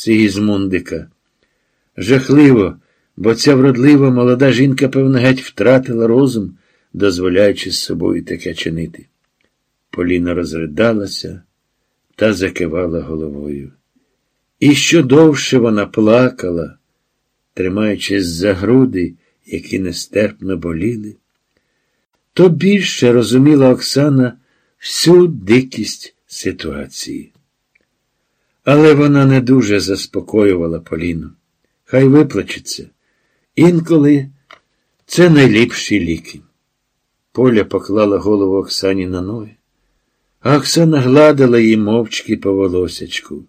Сигізмундика. Жахливо, бо ця вродлива молода жінка, певно, геть втратила розум, дозволяючи з собою таке чинити. Поліна розридалася та закивала головою. І що довше вона плакала, тримаючись за груди, які нестерпно боліли, то більше розуміла Оксана всю дикість ситуації. Але вона не дуже заспокоювала Поліну. Хай виплачеться. Інколи це найліпші ліки. Поля поклала голову Оксані на ноги, а Оксана гладила її мовчки по волосячку.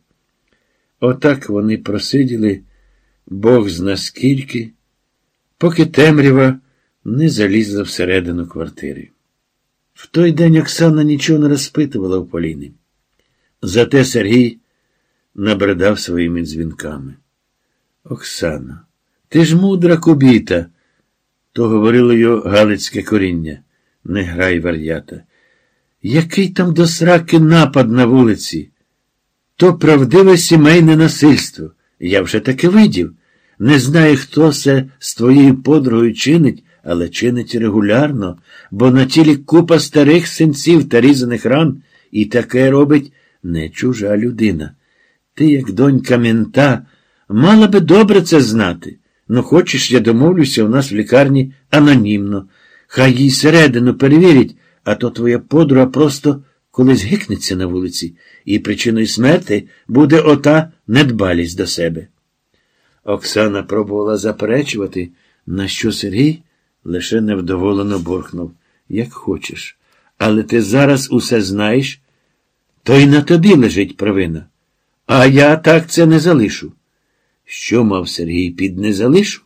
Отак вони просиділи Бог зна скільки, поки темрява не залізла всередину квартири. В той день Оксана нічого не розпитувала у Поліни. Зате Сергій набридав своїми дзвінками. Оксана, ти ж мудра кубіта, то говорило його Галицьке коріння. Не грай вар'ята. Який там до сраки напад на вулиці? То правдиве сімейне насильство. Я вже таке видів. Не знаю, хто це з твоєю подругою чинить, але чинить регулярно, бо на тілі купа старих синців та різаних ран, і таке робить не чужа людина. Ти, як донька мента, мала би добре це знати. Ну, хочеш, я домовлюся у нас в лікарні анонімно. Хай їй середину перевірять, а то твоя подруга просто колись гикнеться на вулиці, і причиною смерти буде ота недбалість до себе. Оксана пробувала заперечувати, на що Сергій лише невдоволено буркнув. Як хочеш. Але ти зараз усе знаєш, то й на тобі лежить провина. А я так це не залишу. Що мав Сергій під не залишу?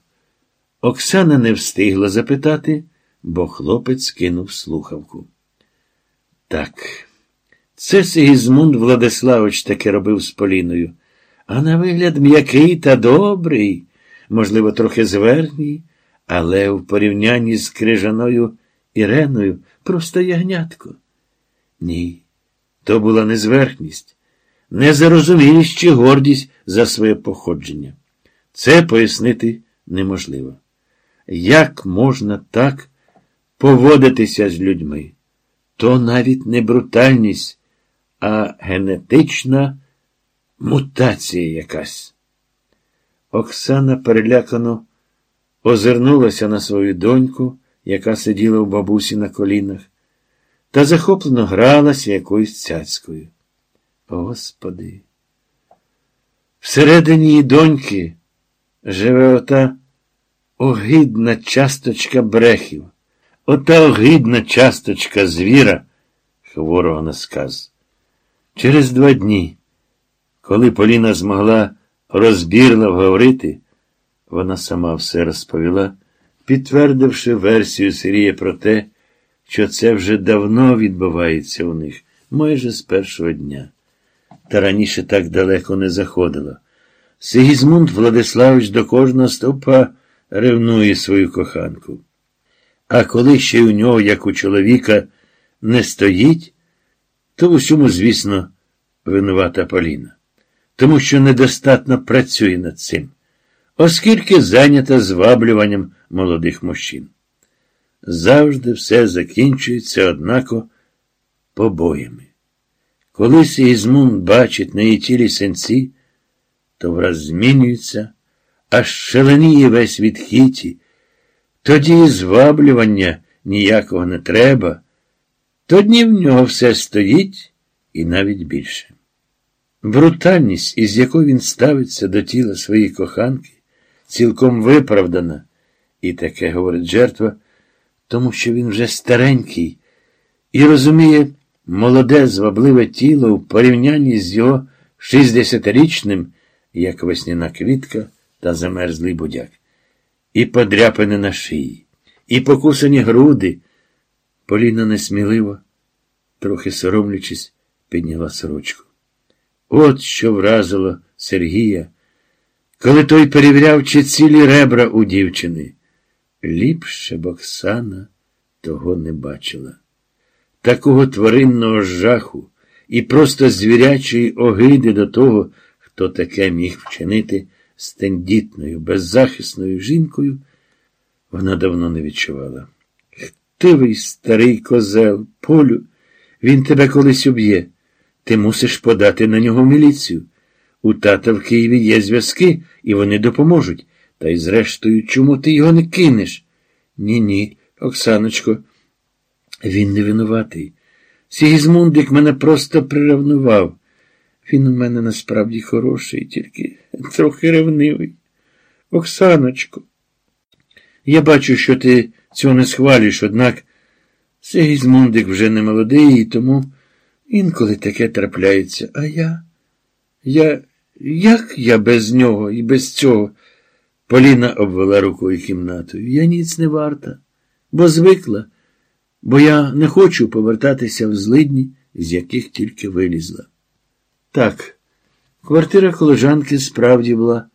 Оксана не встигла запитати, бо хлопець кинув слухавку. Так, це Сигізмунд Владиславович таки робив з Поліною, а на вигляд м'який та добрий, можливо, трохи зверхній, але в порівнянні з крижаною Іреною просто ягнятко. Ні, то була не зверхність, незарозумілість чи гордість за своє походження. Це пояснити неможливо. Як можна так поводитися з людьми? То навіть не брутальність, а генетична мутація якась. Оксана перелякано озирнулася на свою доньку, яка сиділа у бабусі на колінах, та захоплено гралася якоюсь цяцькою. Господи. Всередині її доньки живе ота огидна часточка брехів, ота огидна часточка звіра, хворого на сказ. Через два дні, коли Поліна змогла розбірливо говорити, вона сама все розповіла, підтвердивши версію Сирія про те, що це вже давно відбувається у них, майже з першого дня. Та раніше так далеко не заходила. Сигізмунд Владиславович до кожного стовпа ревнує свою коханку. А коли ще у нього, як у чоловіка, не стоїть, то в усьому, звісно, винувата Поліна, тому що недостатньо працює над цим, оскільки зайнята зваблюванням молодих мужчин. Завжди все закінчується, однако, побоями. Коли Сігізмунд бачить на її тілі сенці, то враз змінюється, аж шаленіє весь від хіті, тоді і зваблювання ніякого не треба, тоді в нього все стоїть і навіть більше. Брутальність, із якою він ставиться до тіла своєї коханки, цілком виправдана, і таке говорить жертва, тому що він вже старенький і розуміє молоде, звабливе тіло в порівнянні з його шістдесятирічним, як весняна квітка та замерзлий будяк, і подряпини на шиї, і покусані груди. Поліна несміливо, трохи соромлячись, підняла сорочку. От що вразило Сергія, коли той перевіряв, чи цілі ребра у дівчини. Ліпше б Оксана того не бачила. Такого тваринного жаху і просто звірячої огиди до того, хто таке міг вчинити з тендітною, беззахисною жінкою, вона давно не відчувала. Хтивий старий козел, полю, він тебе колись уб'є. Ти мусиш подати на нього міліцію. У тата в Києві є зв'язки, і вони допоможуть. Та й зрештою, чому ти його не кинеш? Ні, ні, Оксаночко, він не винуватий. Сігізмундик мене просто приравнував. Він у мене насправді хороший, тільки трохи ревнивий. Оксаночко, я бачу, що ти цього не схвалюєш, однак Сигізмундик вже не молодий, і тому інколи таке трапляється. А я? Я. Як я без нього і без цього? Поліна обвела рукою кімнатою. Я ніц не варта, бо звикла, бо я не хочу повертатися в злидні, з яких тільки вилізла. Так, квартира колежанки справді була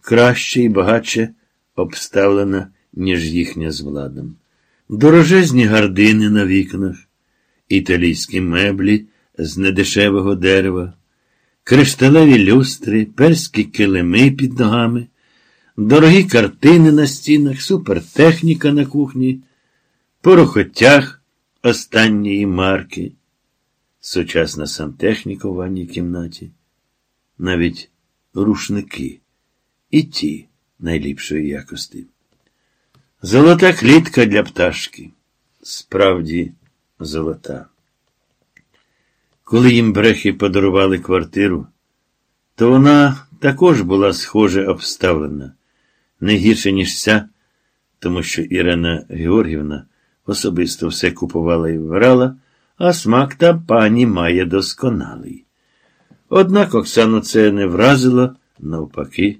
краще і багатше обставлена, ніж їхня з владом. Дорожезні гардини на вікнах, італійські меблі з недешевого дерева, кришталеві люстри, перські килими під ногами, дорогі картини на стінах, супертехніка на кухні, порохотяг останньої марки, сучасна сантехніка у ванній кімнаті, навіть рушники і ті найліпшої якості. Золота клітка для пташки. Справді золота. Коли їм брехи подарували квартиру, то вона також була схоже обставлена, не гірше, ніж ця, тому що Ірина Георгівна особисто все купувала і вбирала, а смак та пані має досконалий. Однак Оксану це не вразило, навпаки.